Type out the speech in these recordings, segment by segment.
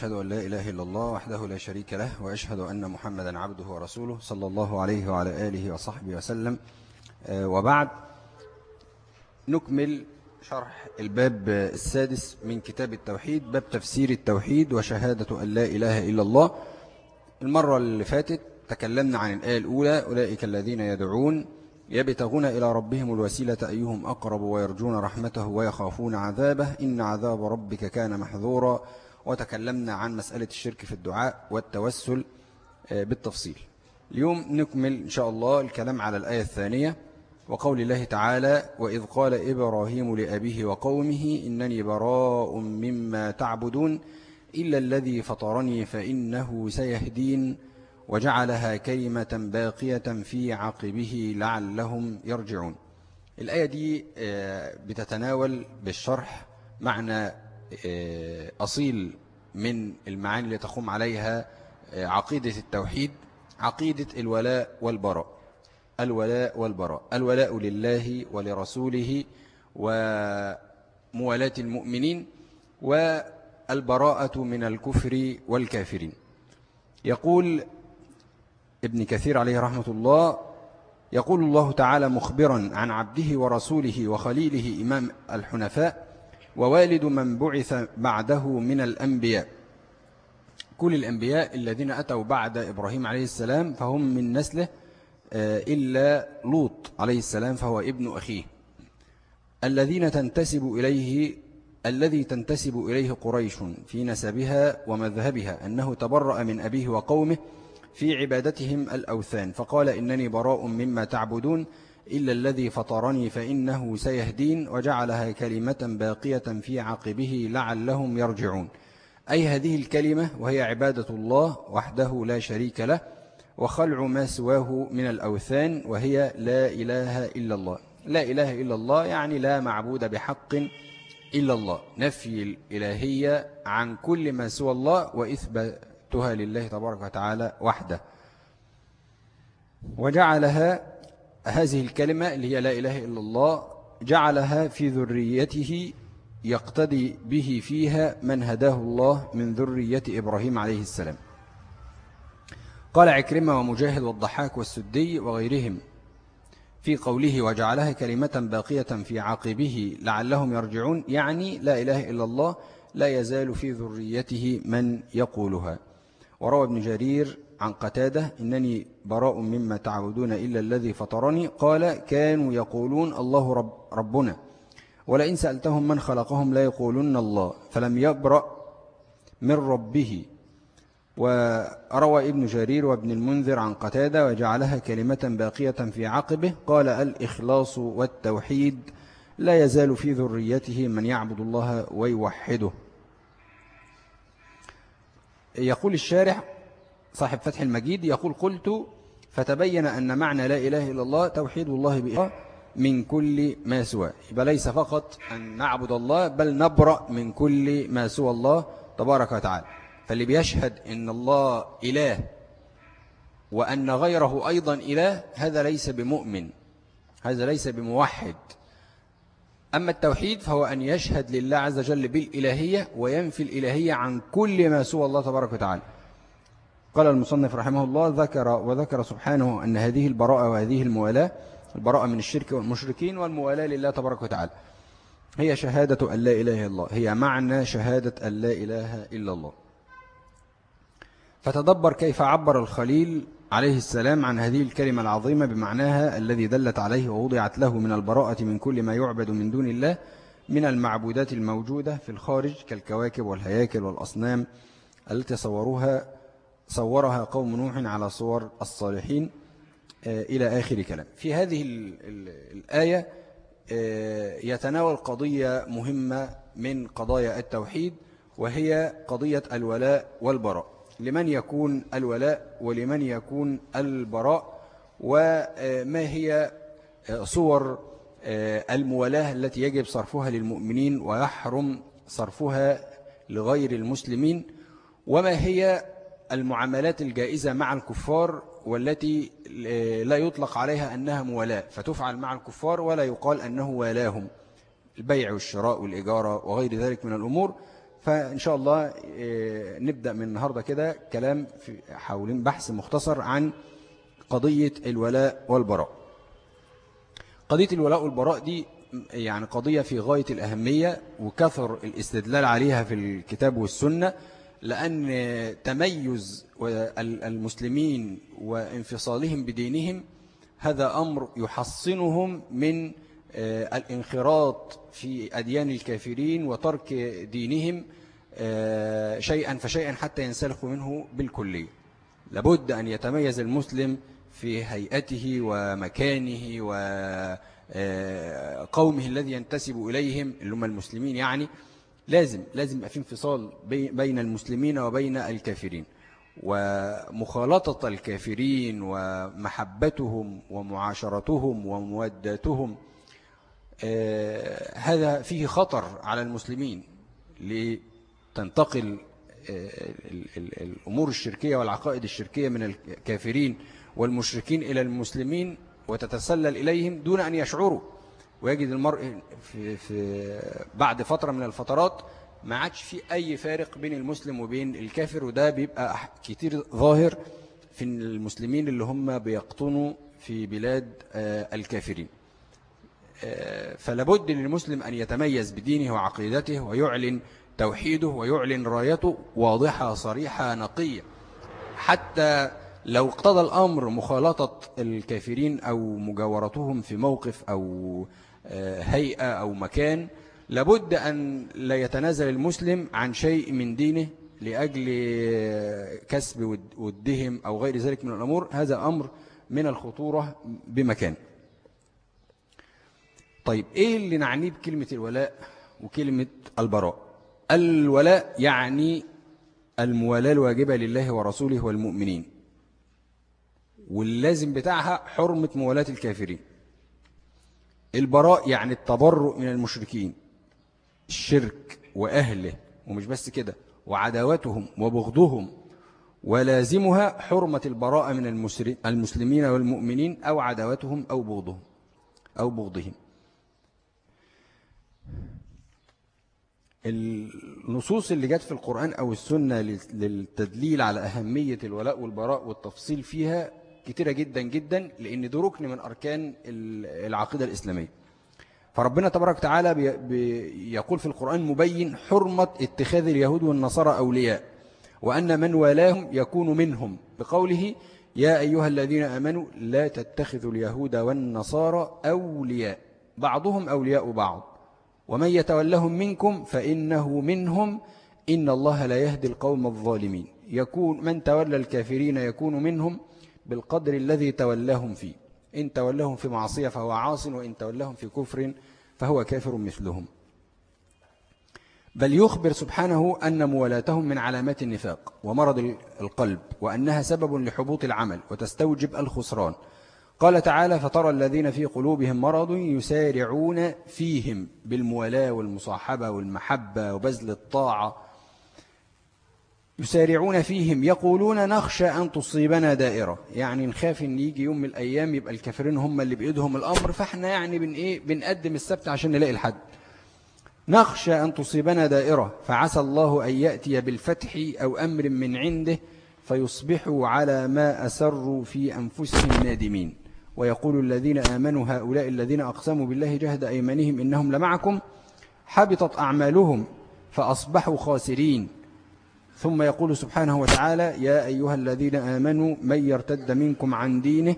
أشهد أن لا إله إلا الله وحده لا شريك له وأشهد أن محمدا عبده ورسوله صلى الله عليه وعلى آله وصحبه وسلم. آه، وبعد نكمل شرح الباب السادس من كتاب التوحيد باب تفسير التوحيد وشهادة أن لا إله إلا الله. المرة اللي فاتت تكلمنا عن الآية الأولى أولئك الذين يدعون يبتغون إلى ربهم الوسيلة أيهم أقرب ويرجون رحمته ويخافون عذابه. إن عذاب ربك كان محذورا وتكلمنا عن مسألة الشرك في الدعاء والتوسل آه، بالتفصيل. اليوم نكمل إن شاء الله الكلام على الآية الثانية وقول الله تعالى وإذ قال إبراهيم لأبيه وقومه إنني براء مما تعبدون إلا الذي فطرني فإنه سيهدين وجعلها كلمة باقية في عقبه لعلهم يرجعون. الآية دي آه، بتتناول بالشرح معنى أصيل من المعاني اللي تقوم عليها آه، عقيدة التوحيد عقيدة الولاء والبراء. الولاء والبراء. الولاء لله ولرسوله وموالاة المؤمنين والبراءة من الكفر والكافرين. يقول ابن كثير عليه رحمة الله يقول الله تعالى مخبرا عن عبده ورسوله وخليله إمام الحنفاء ووالد من بعث بعده من الأنبياء. كل الأنبياء الذين أتوا بعد إبراهيم عليه السلام فهم من نسله آه، إلا لوط عليه السلام فهو ابن أخيه. الذين تنتسب إليه الذي تنتسب إليه قريش في نسبها ومذهبها أنه تبرأ من أبيه وقومه في عبادتهم الأوثان. فقال إنني براء مما تعبدون إلا الذي فطرني فإنه سيهدين وجعلها كلمة باقية في عقبه لعلهم يرجعون. أي هذه الكلمة وهي عبادة الله وحده لا شريك له وخلع ما سواه من الأوثان وهي لا إله إلا الله. لا إله إلا الله يعني لا معبود بحق إلا الله. نفي الإلهية عن كل ما سوى الله وإثباتها لله تبارك وتعالى وحده. وجعلها هذه الكلمة اللي هي لا إله إلا الله جعلها في ذريته يقتدي به فيها من هداه الله من ذرية إبراهيم عليه السلام. قال عكرمة ومجاهد والضحاك والسدي وغيرهم في قوله وجعلها كلمة باقية في عاقبه لعلهم يرجعون يعني لا إله إلا الله لا يزال في ذريته من يقولها. وروى ابن جرير عن قتادة إنني براء مما تعبدون إلا الذي فطرني. قال كانوا يقولون الله رب ربنا. ولئن سألتهم من خلقهم لا يقولون الله. فلم يبرأ من ربه. وروى ابن جرير وابن المنذر عن قتادة وجعلها كلمة باقية في عقبه. قال الإخلاص والتوحيد لا يزال في ذريته من يعبد الله ويوحده. يقول الشارح صاحب فتح المجيد يقول قلت فتبين أن معنى لا إله إلا الله توحيد الله بإله من كل ما سوى. يبقى ليس فقط أن نعبد الله بل نبرأ من كل ما سوى الله تبارك وتعالى. فاللي بيشهد أن الله إله وأن غيره أيضا إله هذا ليس بمؤمن هذا ليس بموحد. أما التوحيد فهو أن يشهد لله عز وجل بالإلهية وينفي الإلهية عن كل ما سوى الله تبارك وتعالى. قال المصنف رحمه الله ذكر وذكر سبحانه أن هذه البراءة وهذه الموالاة البراءة من الشرك والمشركين والموالاة لله تبارك وتعالى. هي شهادة أن لا إله إلا الله. هي معنى شهادة أن لا إله إلا الله. فتدبر كيف عبر الخليل عليه السلام عن هذه الكلمة العظيمة بمعناها الذي دلت عليه ووضعت له من البراءة من كل ما يعبد من دون الله من المعبودات الموجودة في الخارج كالكواكب والهياكل والأصنام التي صوروها صورها قوم نوح على صور الصالحين آه، إلى آخر كلام. في هذه الآية آه، يتناول قضية مهمة من قضايا التوحيد وهي قضية الولاء والبراء. لمن يكون الولاء ولمن يكون البراء؟ وما هي آه، صور الموالاة التي يجب صرفها للمؤمنين ويحرم صرفها لغير المسلمين؟ وما هي المعاملات الجائزة مع الكفار والتي لا يطلق عليها أنها موالاة فتفعل مع الكفار ولا يقال أنه والاهم البيع والشراء والإجارة وغير ذلك من الأمور. فإن شاء الله نبدأ من النهاردة كده كلام حول بحث مختصر عن قضية الولاء والبراء. قضية الولاء والبراء دي يعني قضية في غاية الأهمية وكثر الاستدلال عليها في الكتاب والسنة. لأن تميز المسلمين وانفصالهم بدينهم هذا أمر يحصنهم من آه، الانخراط في أديان الكافرين وترك دينهم آه، شيئا فشيئا حتى ينسلخوا منه بالكلية لابد أن يتميز المسلم في هيئته ومكانه وقومه آه، الذي ينتسب إليهم اللي هم المسلمين يعني. لازم لازم يبقى في انفصال بين المسلمين وبين الكافرين. ومخالطة الكافرين ومحبتهم ومعاشرتهم ومودتهم آه، هذا فيه خطر على المسلمين لتنتقل آه، الأمور الشركية والعقائد الشركية من الكافرين والمشركين إلى المسلمين وتتسلل إليهم دون أن يشعروا. ويجد المرء في, في بعد فترة من الفترات ما عادش في أي فارق بين المسلم وبين الكافر وده بيبقى كتير ظاهر في المسلمين اللي هم بيقطنوا في بلاد آه، الكافرين. آه، فلابد للمسلم أن يتميز بدينه وعقيدته ويعلن توحيده ويعلن رايته واضحة صريحة نقية. حتى لو اقتضى الأمر مخالطة الكافرين أو مجاورتهم في موقف أو هيئة أو مكان لابد أن لا يتنازل المسلم عن شيء من دينه لأجل كسب ودهم أو غير ذلك من الأمور. هذا أمر من الخطورة بمكان. طيب إيه اللي نعنيه بكلمة الولاء وكلمة البراء؟ الولاء يعني الموالاة الواجبة لله ورسوله والمؤمنين واللازم بتاعها حرمة موالاة الكافرين. البراء يعني التبرؤ من المشركين. الشرك وأهله ومش بس كده وعداوتهم وبغضهم ولازمها حرمة البراءة من المسلمين والمؤمنين أو عداوتهم أو بغضهم أو بغضهم. النصوص اللي جت في القرآن أو السنة للتدليل على أهمية الولاء والبراء والتفصيل فيها كتيرة جدا جدا لأن ده ركن من أركان العقيدة الإسلامية. فربنا تبارك وتعالى يقول في القرآن مبين حرمة اتخاذ اليهود والنصارى أولياء وأن من والاهم يكون منهم. بقوله يا أيها الذين أمنوا لا تتخذوا اليهود والنصارى أولياء. بعضهم أولياء بعض. ومن يتولهم منكم فإنه منهم. إن الله لا يهدي القوم الظالمين. يكون من تولى الكافرين يكون منهم. بالقدر الذي تولاهم فيه. إن تولهم في معصية فهو عاص وإن تولهم في كفر فهو كافر مثلهم. بل يخبر سبحانه أن موالاتهم من علامات النفاق ومرض القلب وأنها سبب لحبوط العمل وتستوجب الخسران. قال تعالى فترى الذين في قلوبهم مرض يسارعون فيهم بالموالاة والمصاحبة والمحبة وبذل الطاعة يسارعون فيهم يقولون نخشى أن تصيبنا دائرة. يعني نخاف أن يجي يوم من الأيام يبقى الكافرين هم اللي بإيدهم الأمر فإحنا يعني بن إيه بنقدم السبت عشان نلاقي الحد. نخشى أن تصيبنا دائرة فعسى الله أن يأتي بالفتح أو أمر من عنده فيصبحوا على ما أسروا في أنفسهم نادمين. ويقول الذين آمنوا هؤلاء الذين أقسموا بالله جهد أيمانهم إنهم لمعكم حبطت أعمالهم فأصبحوا خاسرين. ثم يقول سبحانه وتعالى يا أيها الذين آمنوا من يرتد منكم عن دينه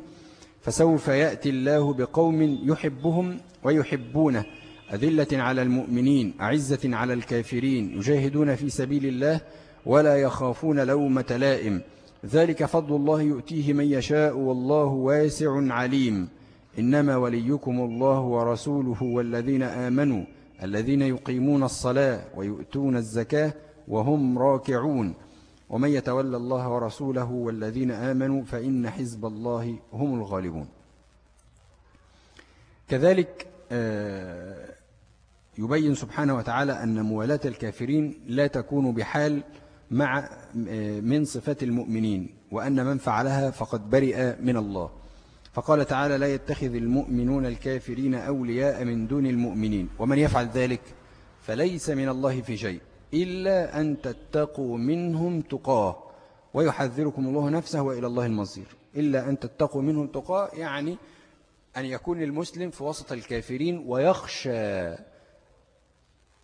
فسوف يأتي الله بقوم يحبهم ويحبونه. أذلة على المؤمنين أعزة على الكافرين يجاهدون في سبيل الله ولا يخافون لومة لائم. ذلك فضل الله يؤتيه من يشاء والله واسع عليم. إنما وليكم الله ورسوله والذين آمنوا الذين يقيمون الصلاة ويؤتون الزكاة وهم راكعون. ومن يتولى الله ورسوله والذين آمنوا فإن حزب الله هم الغالبون. كذلك آه، يبين سبحانه وتعالى أن موالاة الكافرين لا تكون بحال مع آه، من صفات المؤمنين وأن من فعلها فقد برئ من الله. فقال تعالى لا يتخذ المؤمنون الكافرين أولياء من دون المؤمنين ومن يفعل ذلك فليس من الله في شيء. إلا أن تتقوا منهم تقاه ويحذركم الله نفسه وإلى الله المصير. إلا أن تتقوا منهم تقاه يعني أن يكون المسلم في وسط الكافرين ويخشى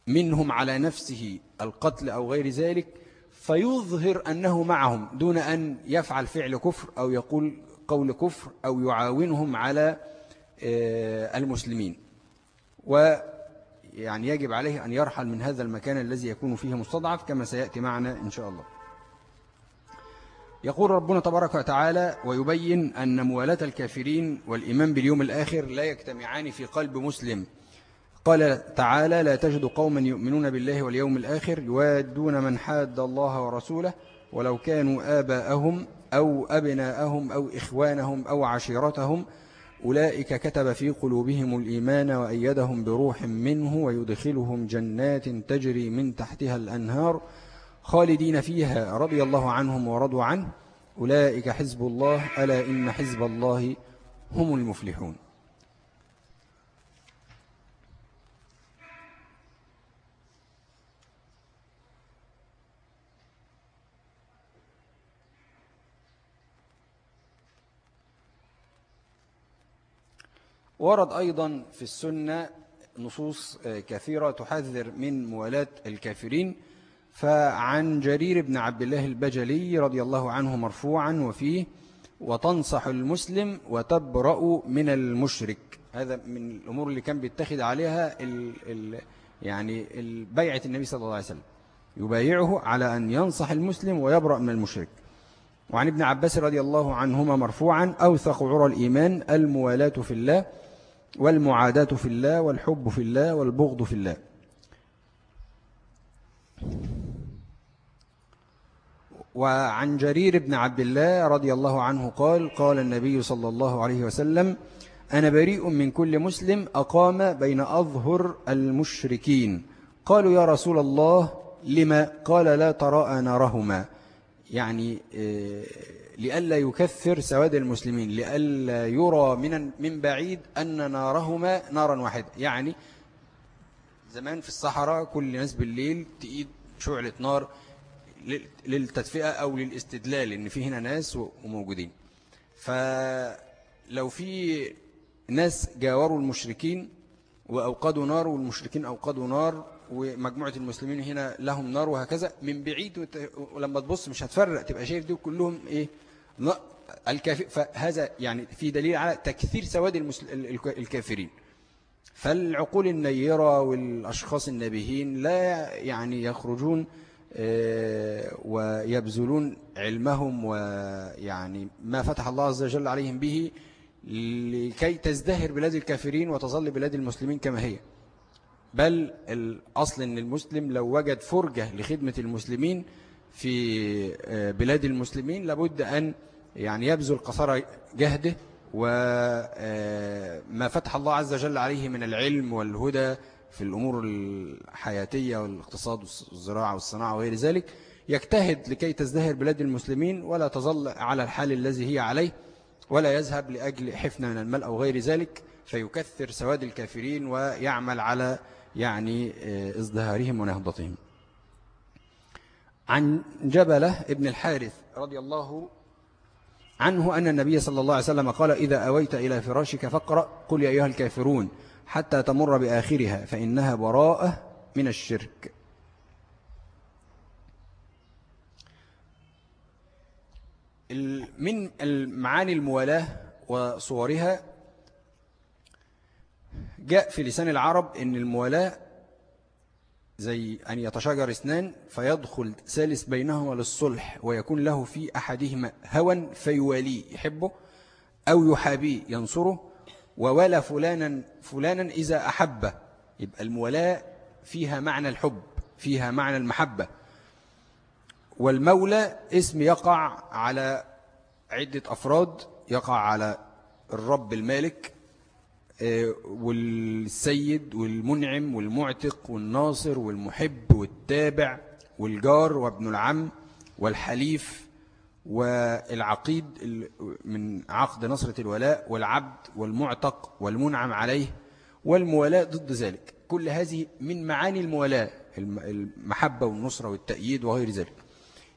منهم على نفسه القتل أو غير ذلك فيظهر أنه معهم دون أن يفعل فعل كفر أو يقول قول كفر أو يعاونهم على آه، المسلمين. ويعني يجب عليه أن يرحل من هذا المكان الذي يكون فيه مستضعف كما سيأتي معنا إن شاء الله. يقول ربنا تبارك وتعالى ويبين أن موالاة الكافرين والإيمان باليوم الآخر لا يجتمعان في قلب مسلم. قال تعالى لا تجد قوما يؤمنون بالله واليوم الآخر يوادون من حاد الله ورسوله ولو كانوا آباءهم أو أبناءهم أو إخوانهم أو عشيرتهم أولئك كتب في قلوبهم الإيمان وأيدهم بروح منه ويدخلهم جنات تجري من تحتها الأنهار خالدين فيها رضي الله عنهم ورضوا عنه. أولئك حزب الله ألا إن حزب الله هم المفلحون. ورد أيضا في السنة نصوص كثيرة تحذر من موالاة الكافرين. فعن جرير بن عبد الله البجلي رضي الله عنه مرفوعا وفيه وتنصح المسلم وتبرأ من المشرك. هذا من الأمور اللي كان بيتخذ عليها ال ال يعني بيعة النبي صلى الله عليه وسلم. يبايعه على أن ينصح المسلم ويبرأ من المشرك. وعن ابن عباس رضي الله عنهما مرفوعا أوثق عرى الإيمان الموالاة في الله والمعاداة في الله والحب في الله والبغض في الله. وعن جرير بن عبد الله رضي الله عنه قال قال النبي صلى الله عليه وسلم أنا بريء من كل مسلم أقام بين أظهر المشركين. قالوا يا رسول الله لما؟ قال لا تراءى نارهما. يعني آه، لئلا يكثر سواد المسلمين لئلا يرى من من بعيد أن نارهما نارا واحدة. يعني زمان في الصحراء كل ناس بالليل تقيد شعلة نار للتدفئة أو للاستدلال إن في هنا ناس وموجودين. فلو في ناس جاوروا المشركين وأوقدوا نار والمشركين أوقدوا نار ومجموعة المسلمين هنا لهم نار وهكذا. من بعيد ولما تبص مش هتفرق تبقى شايف دي كلهم إيه؟ الكافر. فهذا يعني في دليل على تكثير سواد الكافرين. فالعقول النيرة والأشخاص النبيهين لا يعني يخرجون آه، ويبذلون علمهم ويعني ما فتح الله عز وجل عليهم به لكي تزدهر بلاد الكافرين وتظل بلاد المسلمين كما هي. بل الأصل أن المسلم لو وجد فرجة لخدمة المسلمين في آه، بلاد المسلمين لابد أن يعني يبذل قصارى جهده وما آه، فتح الله عز وجل عليه من العلم والهدى في الأمور الحياتية والاقتصاد والزراعة والصناعة وغير ذلك يجتهد لكي تزدهر بلاد المسلمين ولا تظل على الحال الذي هي عليه ولا يذهب لأجل حفنة من المال أو غير ذلك. فيكثر سواد الكافرين ويعمل على يعني آه، إزدهارهم ونهضتهم. عن جبلة ابن الحارث رضي الله عنه أن النبي صلى الله عليه وسلم قال إذا أويت إلى فراشك فاقرأ قل يا أيها الكافرون حتى تمر بآخرها فإنها براءة من الشرك. من المعاني الموالاة وصورها جاء في لسان العرب أن الموالاة زي أن يتشاجر اثنان فيدخل ثالث بينهما للصلح ويكون له في أحدهما هوى فيواليه يحبه أو يحابيه ينصره وولى فلانا فلانا إذا أحبه. يبقى المولاة فيها معنى الحب فيها معنى المحبة. والمولى اسم يقع على عدة أفراد يقع على الرب المالك والسيد والمنعم والمعتق والناصر والمحب والتابع والجار وابن العم والحليف والعقيد من عقد نصرة الولاء والعبد والمعتق والمنعم عليه والموالاة ضد ذلك. كل هذه من معاني الموالاة المحبة والنصرة والتأييد وغير ذلك.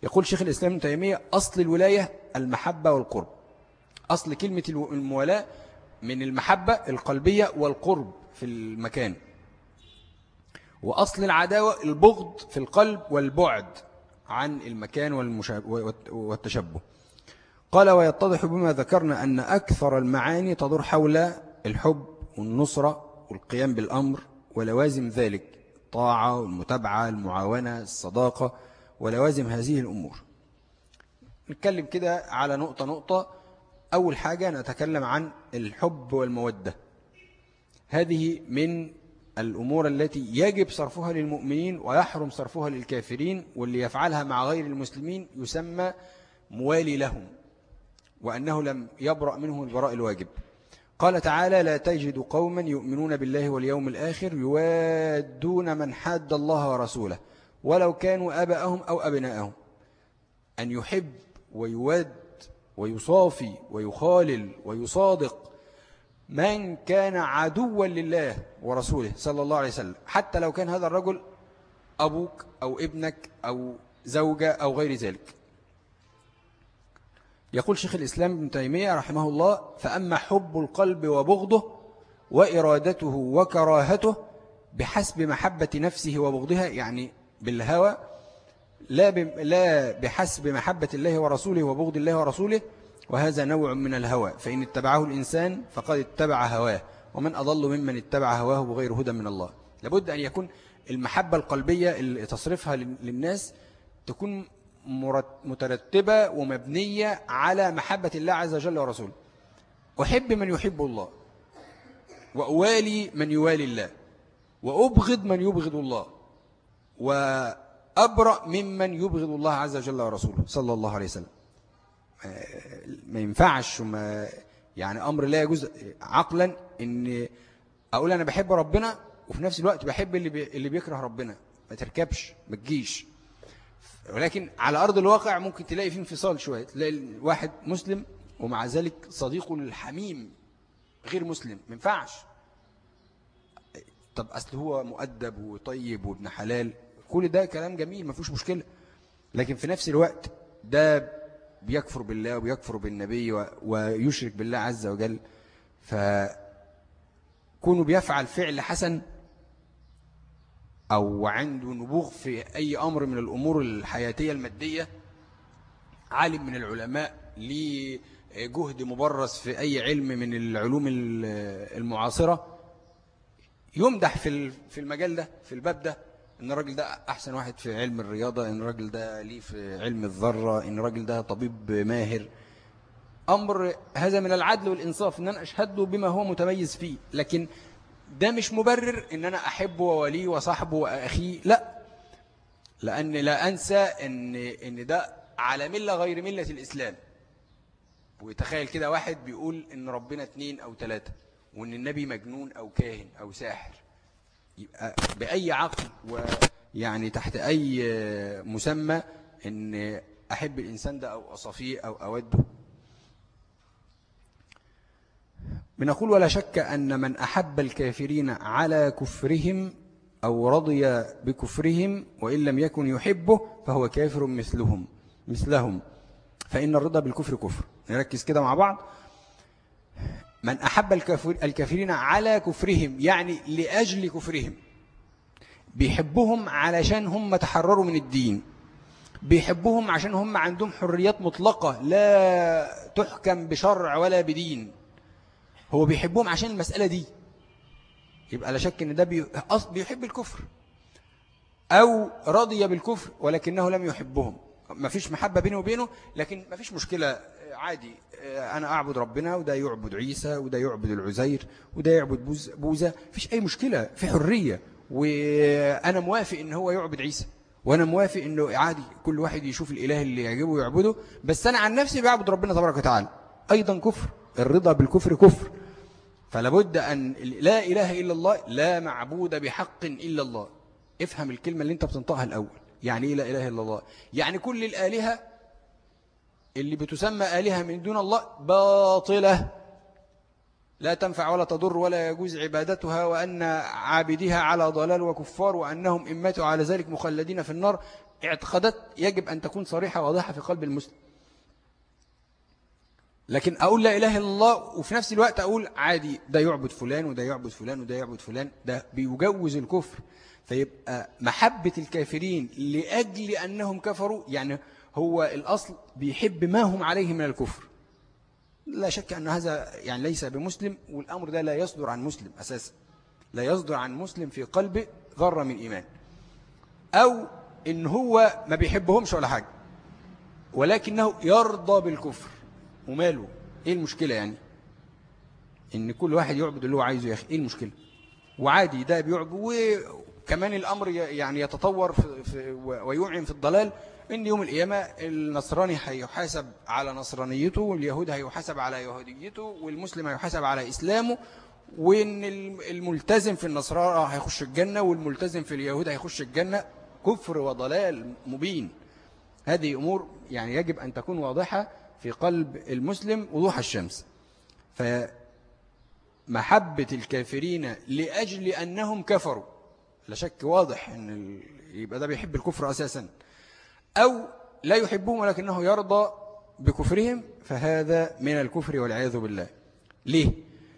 يقول شيخ الإسلام تيمية أصل الولاية المحبة والقرب. أصل كلمة الموالاة من المحبة القلبية والقرب في المكان. وأصل العداوة البغض في القلب والبعد عن المكان والتشبه. قال ويتضح بما ذكرنا أن أكثر المعاني تدور حول الحب والنصرة والقيام بالأمر ولوازم ذلك الطاعة والمتابعة المعاونة الصداقة ولوازم هذه الأمور. نتكلم كده على نقطة نقطة أول حاجة نتكلم عن الحب والمودة. هذه من الأمور التي يجب صرفها للمؤمنين ويحرم صرفها للكافرين واللي يفعلها مع غير المسلمين يسمى موالي لهم وأنه لم يبرأ منه البراء الواجب. قال تعالى لا تجد قوما يؤمنون بالله واليوم الآخر يوادون من حاد الله ورسوله ولو كانوا أباءهم أو أبناءهم. أن يحب ويود ويصافي ويخالل ويصادق من كان عدوا لله ورسوله صلى الله عليه وسلم. حتى لو كان هذا الرجل أبوك أو ابنك أو زوجة أو غير ذلك. يقول شيخ الإسلام ابن تيمية رحمه الله فأما حب القلب وبغضه وإرادته وكراهته بحسب محبة نفسه وبغضها يعني بالهوى لا لا بحسب محبة الله ورسوله وبغض الله ورسوله وهذا نوع من الهوى. فإن اتبعه الإنسان فقد اتبع هواه ومن أضل ممن اتبع هواه بغير هدى من الله. لابد أن يكون المحبة القلبية اللي تصرفها للناس تكون مترتبة ومبنية على محبة الله عز وجل ورسوله. أحب من يحب الله وأوالي من يوالي الله وأبغض من يبغض الله وأبرأ ممن يبغض الله عز وجل ورسوله صلى الله عليه وسلم. ما ينفعش وما يعني أمر لا يجوز عقلا أن أقول أنا بحب ربنا وفي نفس الوقت بحب اللي, بي اللي بيكره ربنا. ما تركبش ما تجيش. ولكن على أرض الواقع ممكن تلاقي فيه انفصال شوية. تلاقي واحد مسلم ومع ذلك صديقه الحميم غير مسلم. ما ينفعش. طب أصل هو مؤدب وطيب وابن حلال. كل ده كلام جميل ما فيهوش مشكلة. لكن في نفس الوقت ده بيكفر بالله وبيكفر بالنبي ويشرك بالله عز وجل. فكونه بيفعل فعل حسن أو عنده نبوغ في أي أمر من الأمور الحياتية المادية عالم من العلماء ليه جهد مبرز في أي علم من العلوم المعاصرة يمدح في في المجال ده في الباب ده. إن الراجل ده أحسن واحد في علم الرياضة إن الراجل ده ليه في علم الذرة إن الراجل ده طبيب ماهر. أمر هذا من العدل والإنصاف إن أنا اشهده بما هو متميز فيه. لكن ده مش مبرر إن أنا أحبه ووليه وصاحبه وأخيه لا. لأن لا أنسى إن إن ده على ملة غير ملة الإسلام. ويتخيل كده واحد بيقول إن ربنا اتنين أو ثلاثة وإن النبي مجنون أو كاهن أو ساحر. يبقى بأي عقل ويعني تحت أي مسمى إن أحب الإنسان ده أو اصفيه أو أوده. بنقول ولا شك أن من أحب الكافرين على كفرهم أو رضي بكفرهم وإن لم يكن يحبه فهو كافر مثلهم مثلهم. فإن الرضا بالكفر كفر. نركز كده مع بعض. من أحب الكافرين على كفرهم يعني لأجل كفرهم. بيحبهم علشان هم تحرروا من الدين. بيحبهم عشان هم عندهم حريات مطلقة لا تحكم بشرع ولا بدين. هو بيحبهم عشان المسألة دي. يبقى لا شك إن ده بيحب الكفر. أو رضي بالكفر ولكنه لم يحبهم. ما فيش محبة بينه وبينه لكن ما فيش مشكلة عادي. أنا أعبد ربنا وده يعبد عيسى وده يعبد العزير وده يعبد بوزة. فيش أي مشكلة في حرية. وأنا موافق إن هو يعبد عيسى وأنا موافق إنه عادي كل واحد يشوف الإله اللي يعجبه ويعبده. بس أنا عن نفسي بعبد ربنا تبارك وتعالى. أيضا كفر الرضا بالكفر كفر. فلا بد أن لا إله إلا الله لا معبود بحق إلا الله. افهم الكلمة اللي أنت بتنطقها الأول. يعني إيه لا إله إلا الله؟ يعني كل الآلهة اللي بتسمى آلهة من دون الله باطلة. لا تنفع ولا تضر ولا يجوز عبادتها وأن عابدها على ضلال وكفار وأنهم إن ماتوا على ذلك مخلدين في النار. اعتقادات يجب أن تكون صريحة واضحة في قلب المسلم. لكن أقول لا إله إلا الله وفي نفس الوقت أقول عادي ده يعبد فلان وده يعبد فلان وده يعبد فلان ده بيجوز الكفر. فيبقى محبة الكافرين لأجل أنهم كفروا يعني هو الأصل بيحب ما هم عليه من الكفر. لا شك أن هذا يعني ليس بمسلم والأمر ده لا يصدر عن مسلم أساسا. لا يصدر عن مسلم في قلبه ذرة من إيمان. أو إن هو ما بيحبهمش ولا حاجة ولكنه يرضى بالكفر. وماله؟ إيه المشكلة يعني؟ إن كل واحد يعبد اللي هو عايزه يا أخي إيه المشكلة؟ وعادي ده بيعبد وكمان الأمر يعني يتطور في في ويوعن في الضلال إن يوم القيامة النصراني هيحاسب على نصرانيته واليهود هيحاسب على يهوديته والمسلم هيحاسب على إسلامه وإن الملتزم في النصارى هيخش الجنة والملتزم في اليهود هيخش الجنة. كفر وضلال مبين. هذه أمور يعني يجب أن تكون واضحة في قلب المسلم وضوح الشمس. فمحبة الكافرين لأجل أنهم كفروا. لا شك واضح أن يبقى ده بيحب الكفر أساسا. أو لا يحبهم ولكنه يرضى بكفرهم فهذا من الكفر والعياذ بالله. ليه؟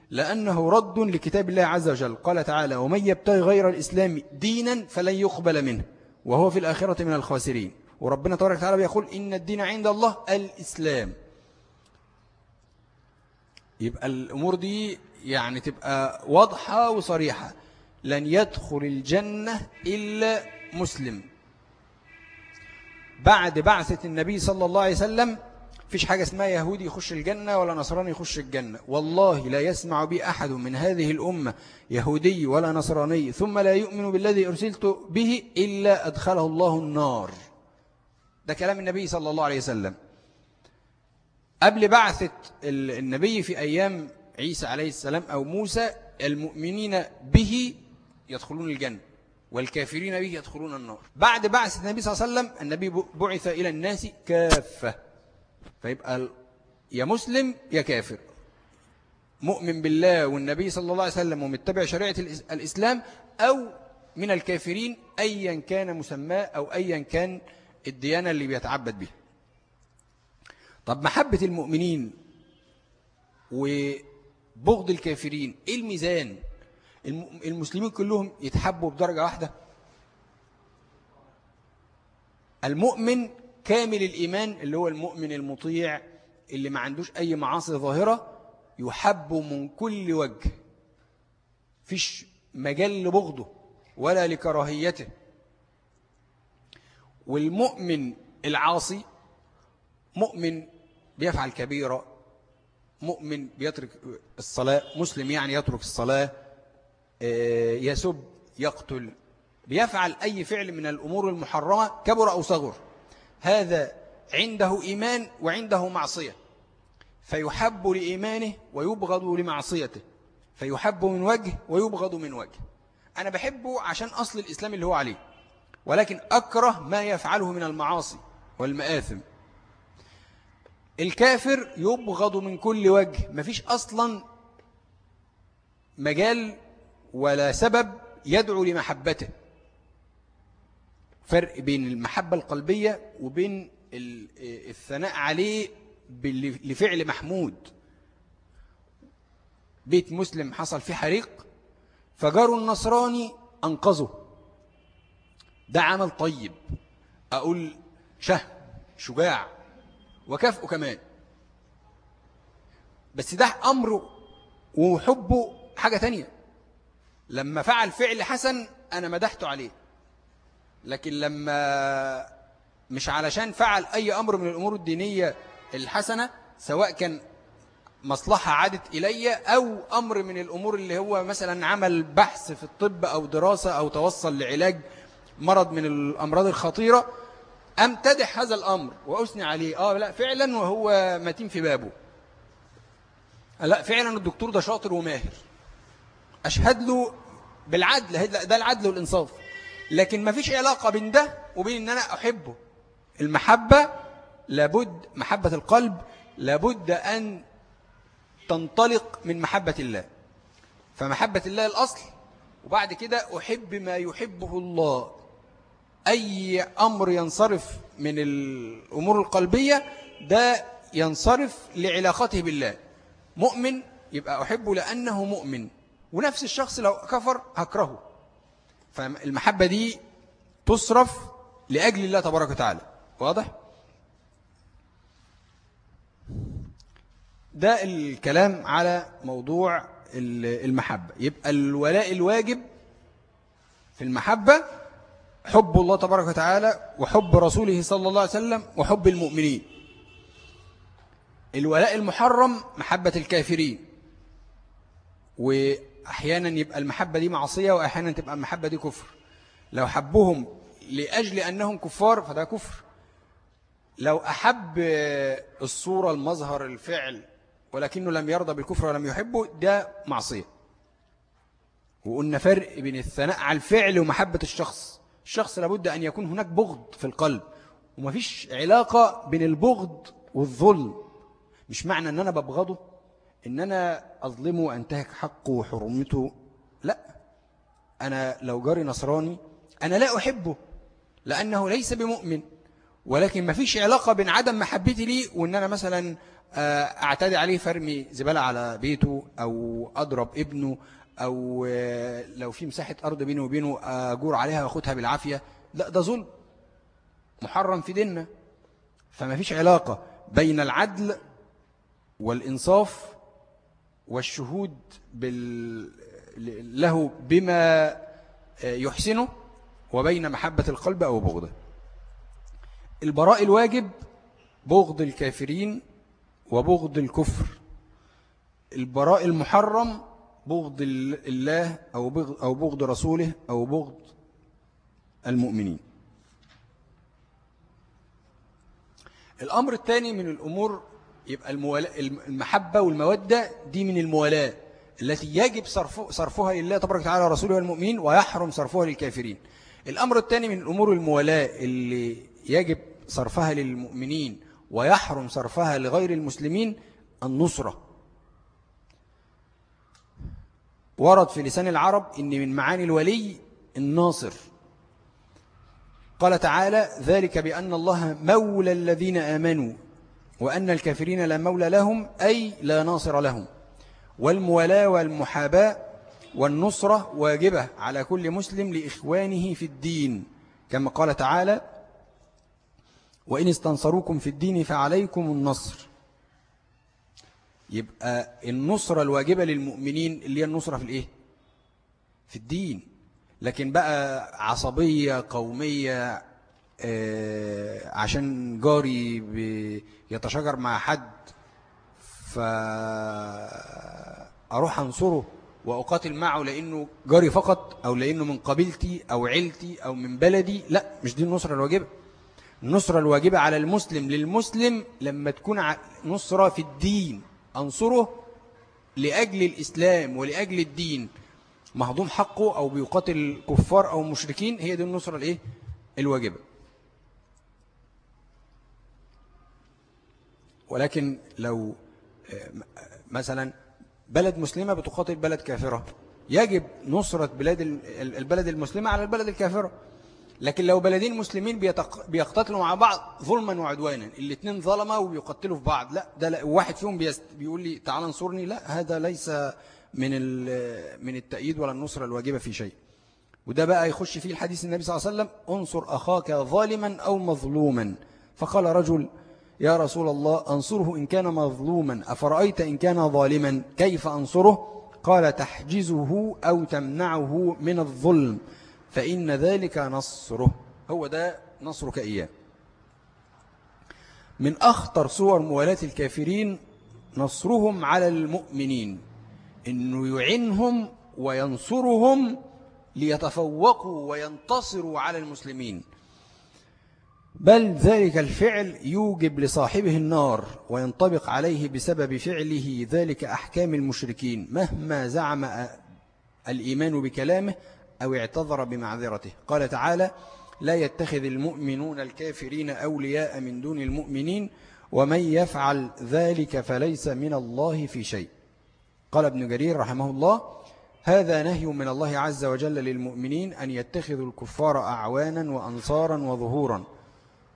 لأنه رد لكتاب الله عز وجل. قال تعالى ومن يبتغي غير الإسلام دينا فلن يقبل منه. وهو في الآخرة من الخاسرين. وربنا تبارك وتعالى بيقول إن الدين عند الله الإسلام. يبقى الأمور دي يعني تبقى واضحة وصريحة. لن يدخل الجنة إلا مسلم. بعد بعثة النبي صلى الله عليه وسلم فيش حاجة اسمها يهودي يخش الجنة ولا نصراني يخش الجنة. والله لا يسمع بي أحد من هذه الأمة يهودي ولا نصراني ثم لا يؤمن بالذي أرسلت به إلا أدخله الله النار. ده كلام النبي صلى الله عليه وسلم. قبل بعثة النبي في أيام عيسى عليه السلام أو موسى المؤمنين به يدخلون الجنة. والكافرين به يدخلون النار. بعد بعث النبي صلى الله عليه وسلم النبي بعث إلى الناس كافة. فيبقى يا مسلم يا كافر. مؤمن بالله والنبي صلى الله عليه وسلم ومتبع شريعة الإسلام أو من الكافرين أيا كان مسماه أو أيا كان الديانة اللي بيتعبد بها طب محبة المؤمنين وبغض الكافرين إيه الميزان؟ المسلمين كلهم يتحبوا بدرجة واحدة. المؤمن كامل الإيمان اللي هو المؤمن المطيع اللي ما عندوش أي معاصي ظاهرة يحب من كل وجه. فيش مجال لبغضه ولا لكراهيته. والمؤمن العاصي مؤمن بيفعل كبيرة مؤمن بيترك الصلاة مسلم يعني يترك الصلاة. يسب يقتل بيفعل أي فعل من الأمور المحرمة كبر أو صغر. هذا عنده إيمان وعنده معصية. فيحب لإيمانه ويبغض لمعصيته. فيحب من وجه ويبغض من وجه. أنا بحبه عشان أصل الإسلام اللي هو عليه. ولكن أكره ما يفعله من المعاصي والمآثم. الكافر يبغض من كل وجه. مفيش أصلا مجال ولا سبب يدعو لمحبته. فرق بين المحبة القلبية وبين الثناء عليه لفعل محمود. بيت مسلم حصل فيه حريق فجاره النصراني أنقذه. ده عمل طيب. أقول شهم شجاع وكافئه كمان. بس ده أمره وحبه حاجة تانية. لما فعل فعل حسن أنا مدحته عليه. لكن لما مش علشان فعل أي أمر من الأمور الدينية الحسنة سواء كان مصلحة عادت إلي أو أمر من الأمور اللي هو مثلا عمل بحث في الطب أو دراسة أو توصل لعلاج مرض من الأمراض الخطيرة أمتدح هذا الأمر وأثني عليه. آه لا فعلا وهو متين في بابه. لا فعلا الدكتور ده شاطر وماهر. أشهد له بالعدل ده العدل والإنصاف. لكن ما فيش علاقة بين ده وبين أن أنا أحبه. المحبة لابد محبة القلب لابد أن تنطلق من محبة الله. فمحبة الله الأصل وبعد كده أحب ما يحبه الله. أي أمر ينصرف من الأمور القلبية ده ينصرف لعلاقته بالله. مؤمن يبقى أحبه لأنه مؤمن. ونفس الشخص لو كفر هكرهه. فالمحبة دي تصرف لأجل الله تبارك وتعالى. واضح؟ ده الكلام على موضوع المحبة. يبقى الولاء الواجب في المحبة حب الله تبارك وتعالى وحب رسوله صلى الله عليه وسلم وحب المؤمنين. الولاء المحرم محبة الكافرين. وأحيانا يبقى المحبة دي معصية وأحيانا تبقى المحبة دي كفر. لو حبهم لأجل أنهم كفار فده كفر. لو أحب الصورة المظهر الفعل ولكنه لم يرضى بالكفر ولم يحبه ده معصية. وقلنا فرق بين الثناء على الفعل ومحبة الشخص. الشخص لابد أن يكون هناك بغض في القلب. ومفيش علاقة بين البغض والظلم. مش معنى أن أنا ببغضه؟ إن أنا أظلمه وأنتهك حقه وحرمته لا. أنا لو جاري نصراني أنا لا أحبه لأنه ليس بمؤمن. ولكن ما فيش علاقة بين عدم محبتي ليه وإن أنا مثلا آه، أعتدي عليه فرمي زبالة على بيته أو أضرب ابنه أو آه، لو في مساحة أرض بينه وبينه أجور عليها وأخدها بالعافية. لا ده ظلم. محرم في ديننا. فما فيش علاقة بين العدل والإنصاف والشهود بال... له بما يحسنه وبين محبة القلب أو بغضه. البراء الواجب بغض الكافرين وبغض الكفر. البراء المحرم بغض الله أو بغض, أو بغض رسوله أو بغض المؤمنين. الأمر الثاني من الأمور يبقى المحبة والمودة دي من الموالاة التي يجب صرفها لله تبارك وتعالى ورسوله والمؤمنين ويحرم صرفها للكافرين. الأمر الثاني من الأمور الموالاة اللي يجب صرفها للمؤمنين ويحرم صرفها لغير المسلمين النصرة. ورد في لسان العرب إن من معاني الولي الناصر. قال تعالى ذلك بأن الله مولى الذين آمنوا وأن الكافرين لا مولى لهم أي لا ناصر لهم. والمولاة والمحاباة والنصرة واجبة على كل مسلم لإخوانه في الدين. كما قال تعالى وإن استنصروكم في الدين فعليكم النصر. يبقى النصرة الواجبة للمؤمنين اللي هي النصرة في الإيه؟ في الدين. لكن بقى عصبية قومية عشان جاري يتشاجر مع حد فأروح أنصره وأقاتل معه لأنه جاري فقط أو لأنه من قبيلتي أو عيلتي أو من بلدي. لا مش دي النصرة الواجبة. النصرة الواجبة على المسلم للمسلم لما تكون نصرة في الدين. أنصره لأجل الإسلام ولأجل الدين. مهضوم حقه أو بيقاتل كفار أو مشركين هي دي النصرة الإيه؟ الواجبة. ولكن لو آه، مثلا بلد مسلمة بتقاتل بلد كافرة يجب نصرة بلاد البلد المسلمة على البلد الكافرة. لكن لو بلدين مسلمين بيقتتلوا مع بعض ظلما وعدوانا الاثنين ظلمة وبيقتلوا في بعض لا ده لا واحد فيهم بيقول لي تعال انصرني لا هذا ليس من من التأييد ولا النصرة الواجبة في شيء. وده بقى يخش فيه الحديث النبي صلى الله عليه وسلم انصر أخاك ظالما أو مظلوما. فقال رجل يا رسول الله أنصره إن كان مظلوما. أفرأيت إن كان ظالما؟ كيف أنصره؟ قال تحجزه أو تمنعه من الظلم فإن ذلك نصره. هو ده نصرك إياه. من أخطر صور موالاة الكافرين نصرهم على المؤمنين. إنه يعنهم وينصرهم ليتفوقوا وينتصروا على المسلمين. بل ذلك الفعل يوجب لصاحبه النار وينطبق عليه بسبب فعله ذلك أحكام المشركين مهما زعم الإيمان بكلامه أو اعتذر بمعذرته. قال تعالى لا يتخذ المؤمنون الكافرين أولياء من دون المؤمنين ومن يفعل ذلك فليس من الله في شيء. قال ابن جرير رحمه الله هذا نهي من الله عز وجل للمؤمنين أن يتخذوا الكفار أعوانا وأنصارا وظهورا.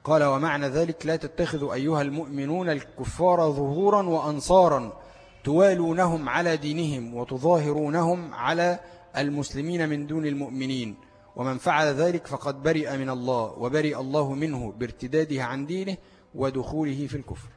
قال ومعنى ذلك لا تتخذوا أيها المؤمنون الكفار ظهورا وأنصارا توالونهم على دينهم وتظاهرونهم على المسلمين من دون المؤمنين. ومن فعل ذلك فقد برئ من الله وبرئ الله منه بارتداده عن دينه ودخوله في الكفر.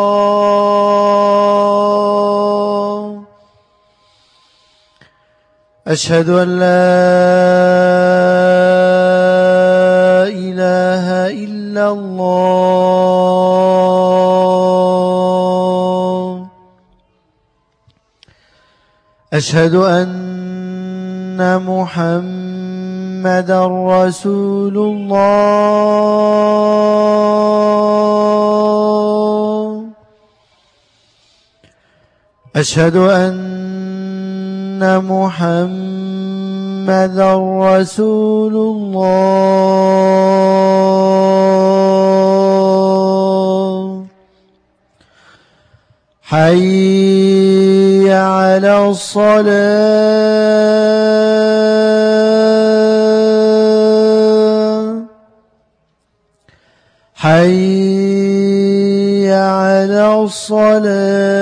أشهد أن لا إله إلا الله. أشهد أن محمد رسول الله. أشهد أن محمد رسول الله. حي على الصلاة. حي على الصلاة.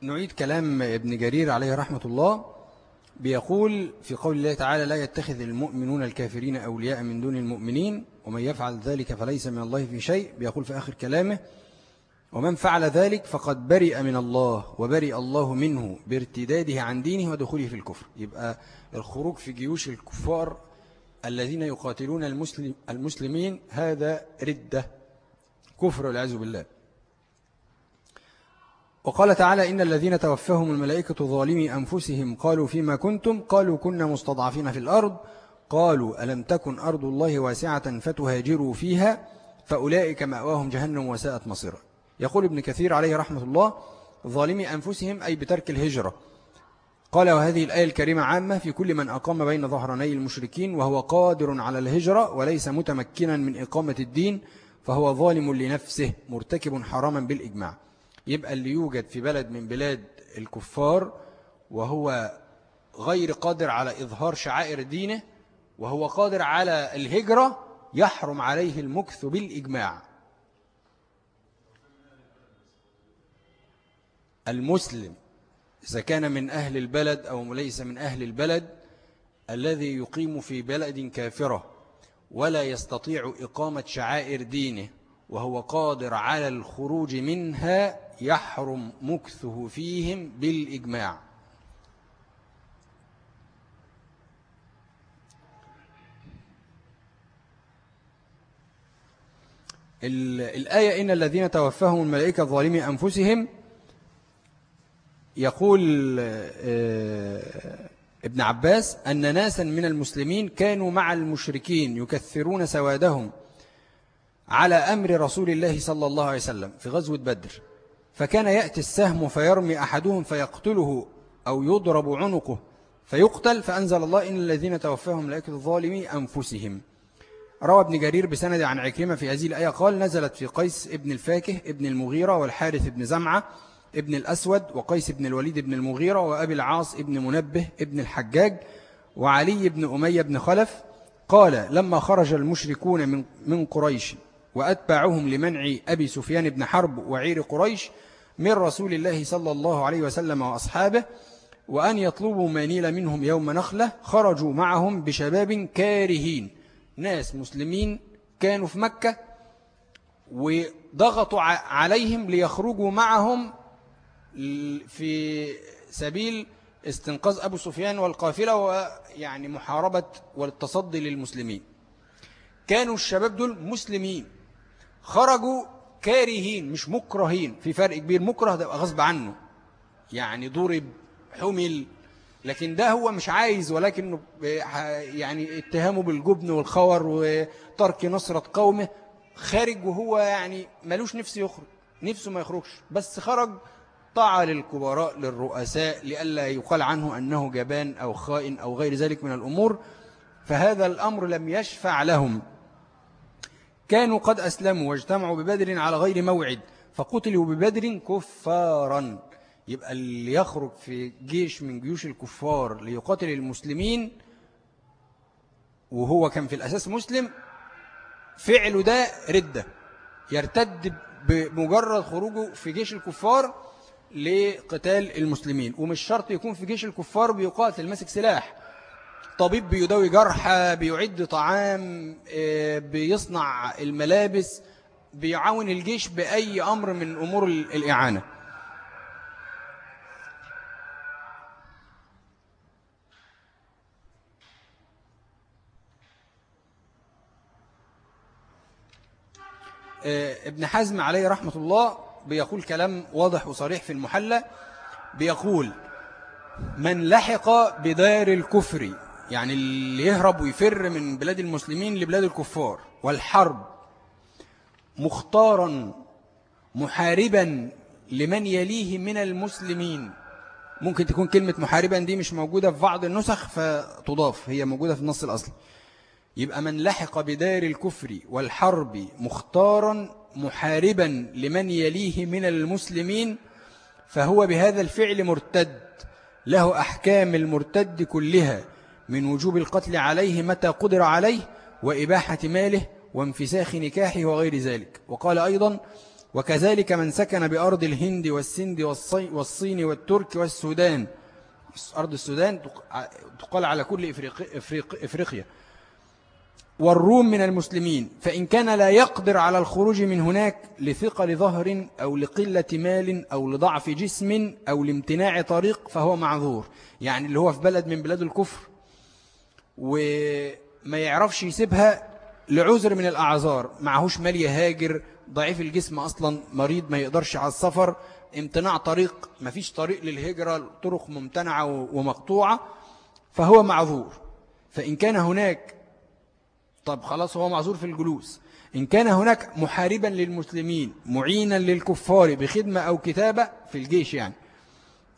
نعيد كلام ابن جرير عليه رحمة الله بيقول في قول الله تعالى لا يتخذ المؤمنون الكافرين أولياء من دون المؤمنين ومن يفعل ذلك فليس من الله في شيء. بيقول في آخر كلامه ومن فعل ذلك فقد برئ من الله وبرئ الله منه بارتداده عن دينه ودخوله في الكفر. يبقى الخروج في جيوش الكفار الذين يقاتلون المسلم المسلمين هذا ردة كفر والعياذ بالله. وقال تعالى إن الذين توفاهم الملائكة ظالمي أنفسهم قالوا فيما كنتم؟ قالوا كنا مستضعفين في الأرض. قالوا ألم تكن أرض الله واسعة فتهاجروا فيها؟ فأولئك مأواهم جهنم وساءت مصيرا يقول ابن كثير عليه رحمة الله ظالمي أنفسهم أي بترك الهجرة. قال وهذه الآية الكريمة عامة في كل من أقام بين ظهراني المشركين وهو قادر على الهجرة وليس متمكنا من إقامة الدين فهو ظالم لنفسه مرتكب حراما بالإجماع. يبقى اللي يوجد في بلد من بلاد الكفار وهو غير قادر على إظهار شعائر دينه وهو قادر على الهجرة يحرم عليه المكث بالإجماع. المسلم إذا كان من أهل البلد أو ليس من أهل البلد الذي يقيم في بلد كافرة ولا يستطيع إقامة شعائر دينه وهو قادر على الخروج منها يحرم مكثه فيهم بالإجماع. الآية إن الذين توفاهم الملائكة ظالمي أنفسهم يقول آه، ابن عباس أن ناسا من المسلمين كانوا مع المشركين يكثرون سوادهم. على أمر رسول الله صلى الله عليه وسلم في غزوة بدر. فكان يأتي السهم فيرمي أحدهم فيقتله أو يضرب عنقه فيقتل فأنزل الله إن الذين توفاهم ملائكة الظالمين أنفسهم. روى ابن جرير بسند عن عكرمة في هذه الآية قال نزلت في قيس ابن الفاكه ابن المغيرة والحارث ابن زمعة ابن الأسود وقيس ابن الوليد ابن المغيرة وأبي العاص ابن منبه ابن الحجاج وعلي بن أمية بن خلف. قال لما خرج المشركون من من قريش وأتباعهم لمنع أبي سفيان بن حرب وعير قريش من رسول الله صلى الله عليه وسلم وأصحابه وأن يطلبوا ما نيل منهم يوم نخلة خرجوا معهم بشباب كارهين. ناس مسلمين كانوا في مكة وضغطوا عليهم ليخرجوا معهم في سبيل استنقاذ أبو سفيان والقافلة ويعني محاربة والتصدي للمسلمين. كانوا الشباب دول مسلمين. خرجوا كارهين مش مكرهين. في فرق كبير مكره ده غصب عنه. يعني ضرب حمل. لكن ده هو مش عايز ولكنه يعني اتهامه بالجبن والخور وترك نصرة قومه. خارج وهو يعني ملوش نفس يخرج نفسه ما يخرجش. بس خرج طاعة للكبراء للرؤساء لئلا يقال عنه أنه جبان أو خائن أو غير ذلك من الأمور. فهذا الأمر لم يشفع لهم. كانوا قد أسلموا واجتمعوا ببدر على غير موعد فقتلوا ببدر كفارا. يبقى اللي يخرج في جيش من جيوش الكفار ليقاتل المسلمين وهو كان في الأساس مسلم فعله ده ردة. يرتد بمجرد خروجه في جيش الكفار لقتال المسلمين. ومش شرط يكون في جيش الكفار بيقاتل ماسك سلاح. طبيب بيداوي جرح بيعد طعام آه، بيصنع الملابس بيعاون الجيش بأي أمر من أمور الإعانة. آه، ابن حزم عليه رحمة الله بيقول كلام واضح وصريح في المحلى بيقول من لحق بدار الكفر يعني اللي يهرب ويفر من بلاد المسلمين لبلاد الكفار والحرب مختارا محاربا لمن يليه من المسلمين. ممكن تكون كلمة محاربا دي مش موجودة في بعض النسخ فتضاف هي موجودة في النص الأصلي. يبقى من لحق بدار الكفر والحرب مختارا محاربا لمن يليه من المسلمين فهو بهذا الفعل مرتد. له أحكام المرتد كلها. من وجوب القتل عليه متى قدر عليه وإباحة ماله وانفساخ نكاحه وغير ذلك. وقال أيضا وكذلك من سكن بأرض الهند والسند والصين والترك والسودان أرض السودان تقال على كل إفريقيا. والروم من المسلمين فإن كان لا يقدر على الخروج من هناك لثقل ظهر أو لقلة مال أو لضعف جسم أو لامتناع طريق فهو معذور. يعني اللي هو في بلد من بلاد الكفر. وما يعرفش يسيبها لعذر من الأعذار. معهوش مال يهاجر ضعيف الجسم أصلا مريض ما يقدرش على السفر امتناع طريق ما فيش طريق للهجرة طرق ممتنعة ومقطوعة فهو معذور. فإن كان هناك طب خلاص هو معذور في الجلوس. إن كان هناك محاربا للمسلمين معينا للكفار بخدمة أو كتابة في الجيش يعني.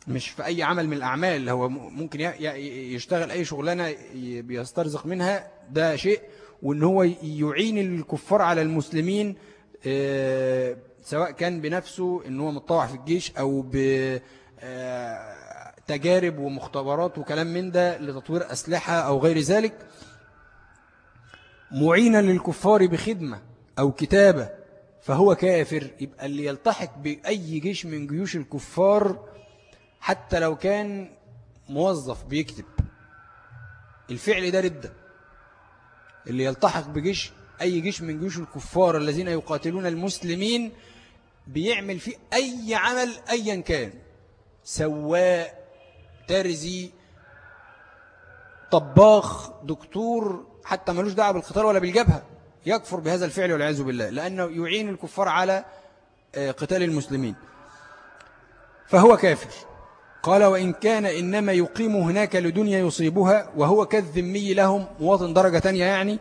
مش في أي عمل من الأعمال. هو ممكن يشتغل أي شغلانة بيسترزق منها ده شيء. وأن هو يعين الكفار على المسلمين آه، سواء كان بنفسه أنه هو متطوع في الجيش أو بتجارب آه، ومختبرات وكلام من ده لتطوير أسلحة أو غير ذلك معينا للكفار بخدمة أو كتابة فهو كافر. يبقى اللي يلتحق بأي جيش من جيوش الكفار حتى لو كان موظف بيكتب. الفعل ده ردة. اللي يلتحق بجيش أي جيش من جيوش الكفار الذين يقاتلون المسلمين بيعمل فيه أي عمل أيا كان. سواء ترزي طباخ دكتور حتى ملوش دعوة بالقتال ولا بالجبهة. يكفر بهذا الفعل والعياذ بالله لأنه يعين الكفار على آه، قتال المسلمين. فهو كافر. قال وإن كان إنما يقيم هناك لدنيا يصيبها وهو كالذمي لهم مواطن درجة تانية يعني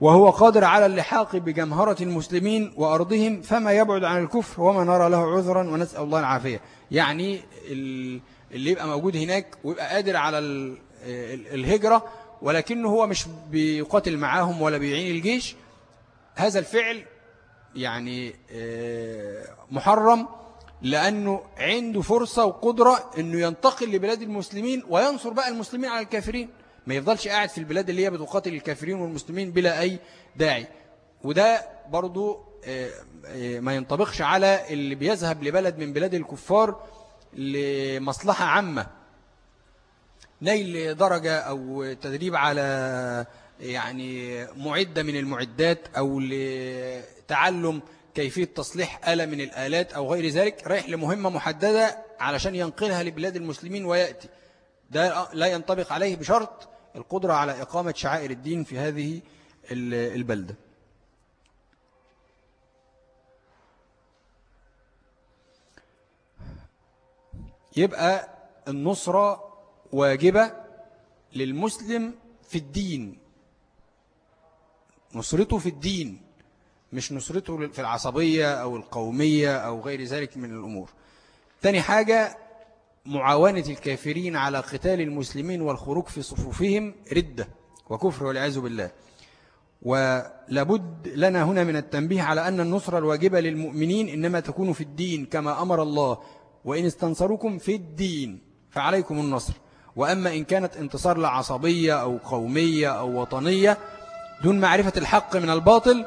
وهو قادر على اللحاق بجمهرة المسلمين وأرضهم فما يبعد عن الكفر وما نرى له عذرا ونسأل الله العافية. يعني اللي يبقى موجود هناك ويبقى قادر على الهجرة ولكنه هو مش بيقاتل معاهم ولا بيعين الجيش هذا الفعل يعني آه، محرم. لأنه عنده فرصة وقدرة أنه ينتقل لبلاد المسلمين وينصر بقى المسلمين على الكافرين. ما يفضلش قاعد في البلاد اللي هي بتقاتل الكافرين والمسلمين بلا أي داعي. وده برضو آه، آه، ما ينطبقش على اللي بيذهب لبلد من بلاد الكفار لمصلحة عامة. نيل درجة أو تدريب على يعني معدة من المعدات أو لتعلم كيفية تصليح آلة من الآلات أو غير ذلك رايح لمهمة محددة علشان ينقلها لبلاد المسلمين ويأتي. ده لا ينطبق عليه بشرط القدرة على إقامة شعائر الدين في هذه البلدة. يبقى النصرة واجبة للمسلم في الدين. نصرته في الدين. مش نصرته في العصبية أو القومية أو غير ذلك من الأمور. تاني حاجة معاونة الكافرين على قتال المسلمين والخروج في صفوفهم ردة وكفر والعياذ بالله. ولابد لنا هنا من التنبيه على أن النصرة الواجبة للمؤمنين إنما تكون في الدين كما أمر الله. وإن استنصركم في الدين فعليكم النصر. وأما إن كانت انتصار لعصبية أو قومية أو وطنية دون معرفة الحق من الباطل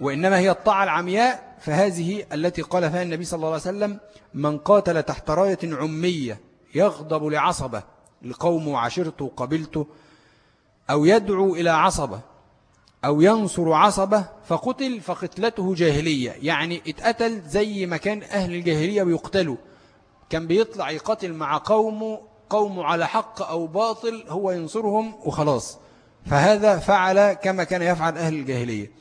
وإنما هي الطاعة العمياء فهذه التي قال فيها النبي صلى الله عليه وسلم من قاتل تحت راية عمية يغضب لعصبة لقوم وعشرته وقبلته أو يدعو إلى عصبة أو ينصر عصبة فقتل فقتلته جاهلية. يعني اتقتل زي ما كان أهل الجاهلية بيقتلوا. كان بيطلع يقاتل مع قومه قوم على حق أو باطل هو ينصرهم وخلاص. فهذا فعل كما كان يفعل أهل الجاهلية.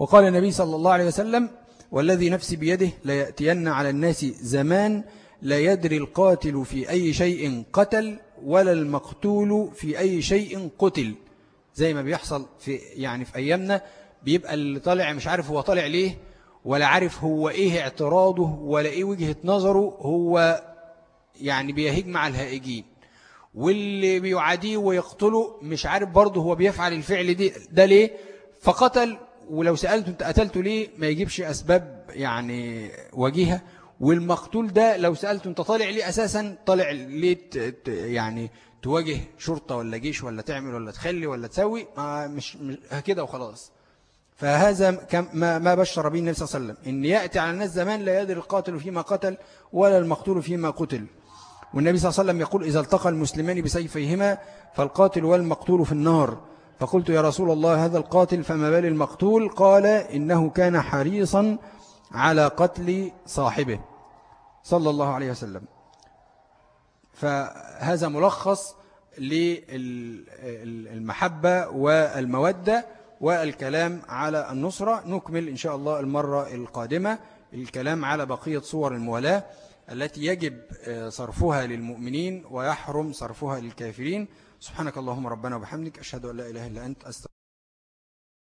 وقال النبي صلى الله عليه وسلم والذي نفسي بيده ليأتين على الناس زمان لا يدري القاتل في أي شيء قتل ولا المقتول في أي شيء قتل. زي ما بيحصل في يعني في أيامنا بيبقى اللي طالع مش عارف هو طالع ليه ولا عارف هو إيه اعتراضه ولا إيه وجهة نظره هو يعني بيهيج مع الهائجين. واللي بيعاديه ويقتله مش عارف برضه هو بيفعل الفعل ده ليه؟ فقتل ولو سألته أنت قتلته ليه ما يجيبش أسباب يعني وجيهة. والمقتول ده لو سألته أنت طالع ليه أساسا طالع ليه يعني تواجه شرطة ولا جيش ولا تعمل ولا تخلي ولا تسوي ما مش, مش كده وخلاص. فهذا ما ما بشر به النبي صلى الله عليه وسلم. إن يأتي على الناس زمان لا يدري القاتل فيما قتل ولا المقتول فيما قتل. والنبي صلى الله عليه وسلم يقول إذا التقى المسلمان بسيفيهما فالقاتل والمقتول في النار. فقلت يا رسول الله هذا القاتل فما بال المقتول؟ قال إنه كان حريصا على قتل صاحبه. صلى الله عليه وسلم. فهذا ملخص للمحبة والمودة والكلام على النصرة. نكمل إن شاء الله المرة القادمة الكلام على بقية صور الموالاة التي يجب صرفها للمؤمنين ويحرم صرفها للكافرين. سبحانك اللهم ربنا وبحمدك أشهد أن لا إله إلا أنت أستغفر